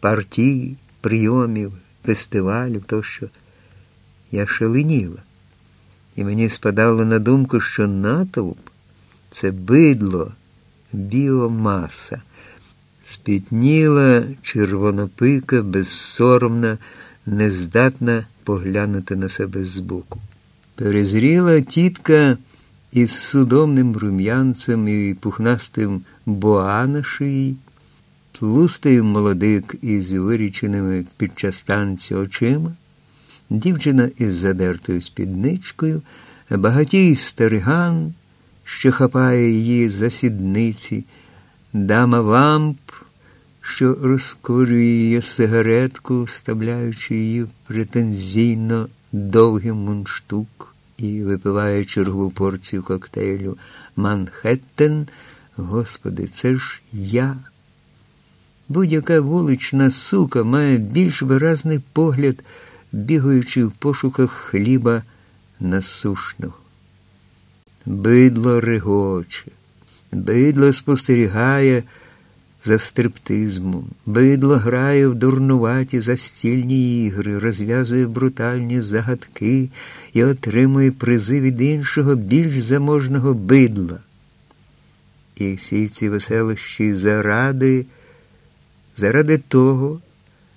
партій, прийомів, фестивалів тощо. Я шаленіла, і мені спадало на думку, що натовп це бидло, біомаса, спітніла червонопика, безсоромна, нездатна поглянути на себе збоку. Перезріла тітка із судомним рум'янцем і пухнастим боа на шиї, тлустий молодик із виріченими під час танцю очима, дівчина із задертою спідничкою, багатій стариган, що хапає її за сідниці, дама вамп, що розкурює сигаретку, вставляючи її претензійно довгий мундштук і випиває чергову порцію коктейлю Манхеттен. Господи, це ж я. Будь-яка вулична сука має більш виразний погляд, бігаючи в пошуках хліба насушного. Бидло регоче, бидло спостерігає за стриптизмом, бидло грає в дурнуваті застільні ігри, розв'язує брутальні загадки і отримує призи від іншого більш заможного бидла. І всі ці веселощі заради, заради того,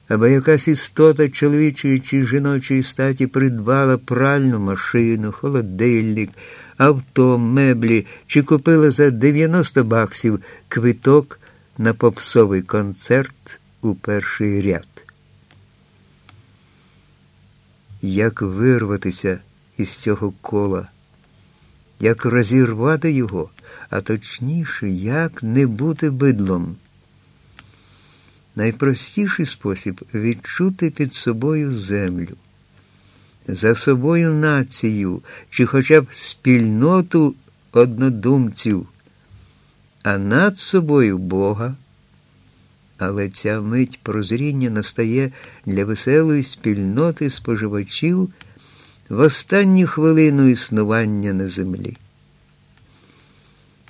аби якась істота чоловічої чи жіночої статі придбала пральну машину, холодильник, авто, меблі чи купила за 90 баксів квиток на попсовий концерт у перший ряд. Як вирватися із цього кола, як розірвати його, а точніше, як не бути бидлом. Найпростіший спосіб відчути під собою землю, за собою націю чи хоча б спільноту однодумців, а над собою Бога. Але ця мить прозріння настає для веселої спільноти споживачів в останню хвилину існування на землі.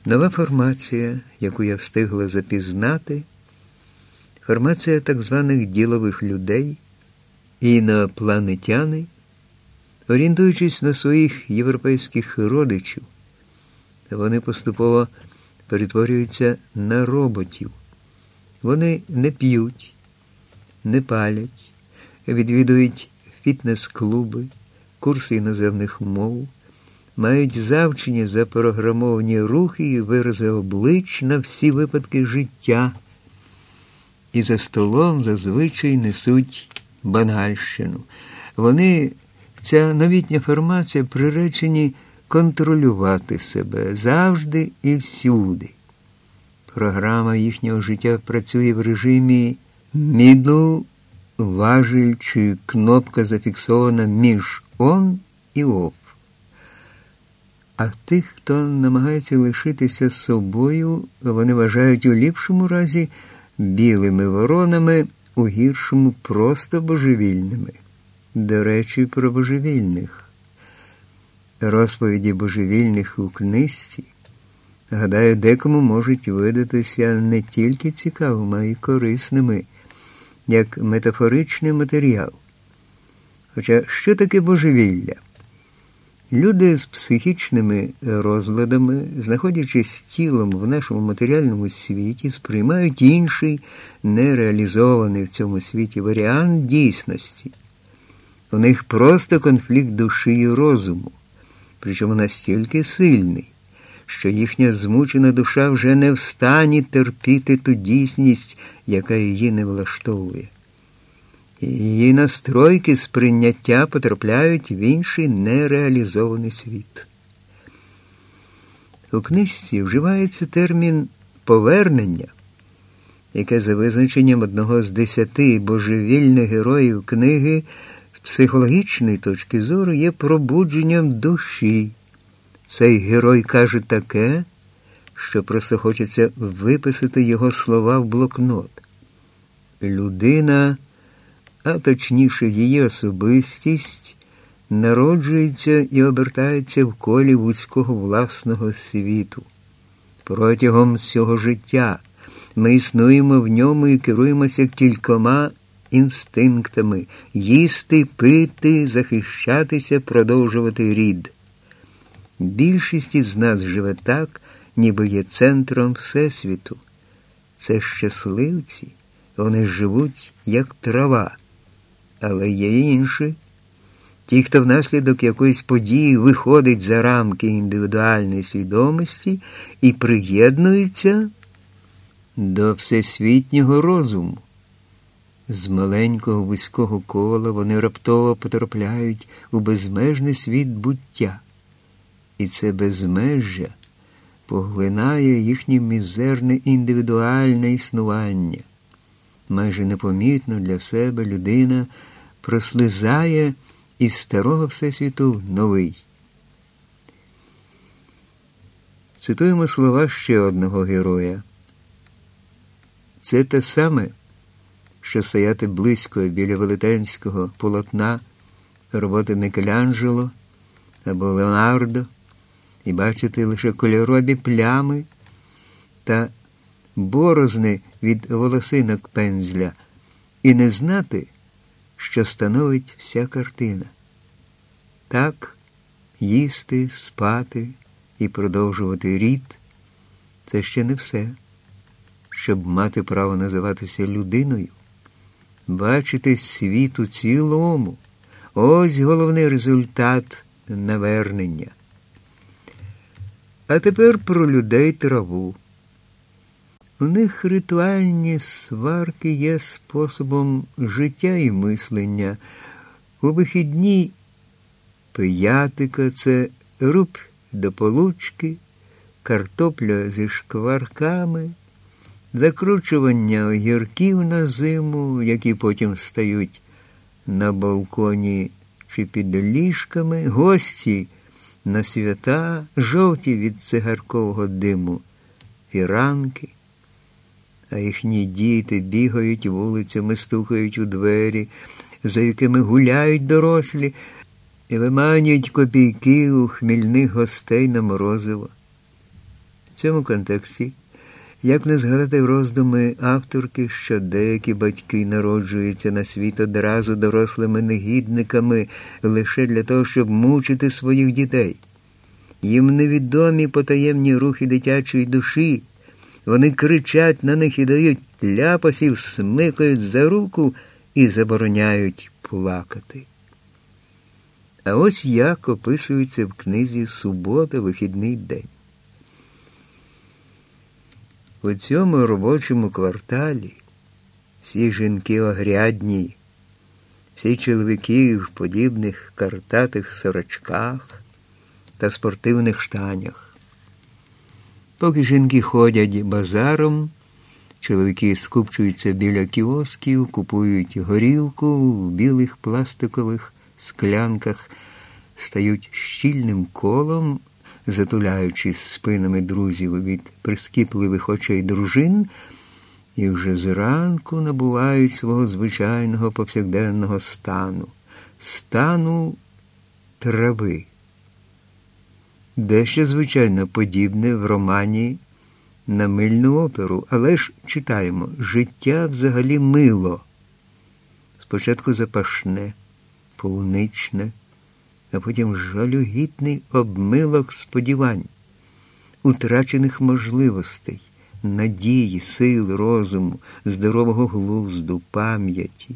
Нова формація, яку я встигла запізнати, формація так званих ділових людей, інопланетяни, орієнтуючись на своїх європейських родичів, вони поступово перетворюються на роботів. Вони не п'ють, не палять, відвідують фітнес-клуби, курси іноземних мов, мають завчені запрограмовані рухи і вирази облич на всі випадки життя, і за столом зазвичай несуть банальщину. Вони, ця новітня формація, приречені контролювати себе завжди і всюди. Програма їхнього життя працює в режимі мідл, важіль чи кнопка зафіксована між он і оф. А тих, хто намагається лишитися собою, вони вважають у ліпшому разі білими воронами, у гіршому просто божевільними. До речі, про божевільних. Розповіді божевільних у книжці, гадаю, декому можуть видатися не тільки цікавими, а й корисними, як метафоричний матеріал. Хоча що таке божевілля? Люди з психічними розладами, знаходячись тілом в нашому матеріальному світі, сприймають інший нереалізований в цьому світі варіант дійсності. У них просто конфлікт душі і розуму, причому настільки сильний, що їхня змучена душа вже не в стані терпіти ту дійсність, яка її не влаштовує. Її настройки сприйняття потрапляють в інший нереалізований світ. У книжці вживається термін повернення, яке за визначенням одного з десяти божевільних героїв книги з психологічної точки зору є пробудженням душі. Цей герой каже таке, що просто хочеться виписати його слова в блокнот. Людина а точніше її особистість, народжується і обертається в колі вузького власного світу. Протягом цього життя Ми існуємо в ньому і керуємося кількома інстинктами їсти, пити, захищатися, продовжувати рід. Більшість із нас живе так, ніби є центром Всесвіту. Це щасливці, вони живуть як трава. Але є і інші. Ті, хто внаслідок якоїсь події виходить за рамки індивідуальної свідомості і приєднується до всесвітнього розуму. З маленького вузького кола вони раптово потрапляють у безмежний світ буття, і це безмежжя поглинає їхнє мізерне індивідуальне існування. Майже непомітно для себе людина прослизає із старого Всесвіту новий. Цитуємо слова ще одного героя. Це те саме, що стояти близько біля велетенського полотна роботи Мікеланджело або Леонардо і бачити лише кольорові плями та борозни від волосинок пензля, і не знати, що становить вся картина. Так, їсти, спати і продовжувати рід це ще не все. Щоб мати право називатися людиною, бачити світ у цілому. Ось головний результат навернення. А тепер про людей траву. У них ритуальні сварки є способом життя і мислення. У вихідні пиятика це руб до получки, картопля зі шкварками, закручування огірків на зиму, які потім стають на балконі чи під ліжками, гості на свята, жовті від цигаркового диму, фіранки а їхні діти бігають вулицями, стукають у двері, за якими гуляють дорослі і виманюють копійки у хмільних гостей на морозиво. В цьому контексті, як не згадати роздуми авторки, що деякі батьки народжуються на світ одразу дорослими негідниками лише для того, щоб мучити своїх дітей. Їм невідомі потаємні рухи дитячої душі. Вони кричать на них і дають ляпасів, смикають за руку і забороняють плакати. А ось як описується в книзі Субота вихідний день. У цьому робочому кварталі всі жінки огрядні, всі чоловіки в подібних картатих сорочках та спортивних штанях. Поки жінки ходять базаром, чоловіки скупчуються біля кіосків, купують горілку в білих пластикових склянках, стають щільним колом, затуляючись спинами друзів від прискіпливих очей дружин, і вже зранку набувають свого звичайного повсякденного стану, стану трави. Дещо, звичайно, подібне в романі на мильну оперу, але ж читаємо життя взагалі мило. Спочатку запашне, полуничне, а потім жалюгідний обмилок сподівань, утрачених можливостей, надії, сил, розуму, здорового глузду, пам'яті.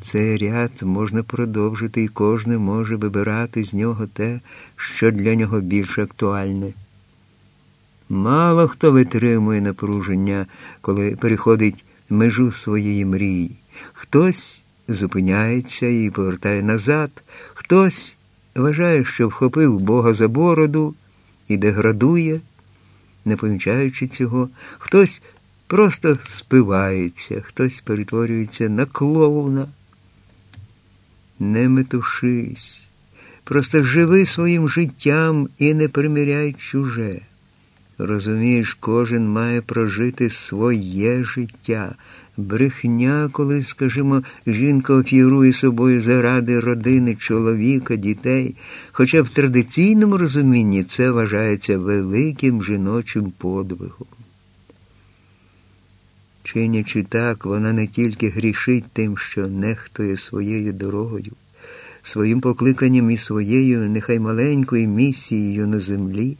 Цей ряд можна продовжити, і кожен може вибирати з нього те, що для нього більш актуальне. Мало хто витримує напруження, коли переходить межу своєї мрії. Хтось зупиняється і повертає назад, хтось вважає, що вхопив Бога за бороду і деградує, не помічаючи цього, хтось просто спивається, хтось перетворюється на клоуна. Не метушись, просто живи своїм життям і не приміряй чуже. Розумієш, кожен має прожити своє життя. Брехня, коли, скажімо, жінка офірує собою заради родини, чоловіка, дітей, хоча в традиційному розумінні це вважається великим жіночим подвигом. Чинячи так, вона не тільки грішить тим, що нехтує своєю дорогою, своїм покликанням і своєю нехай маленькою місією на землі.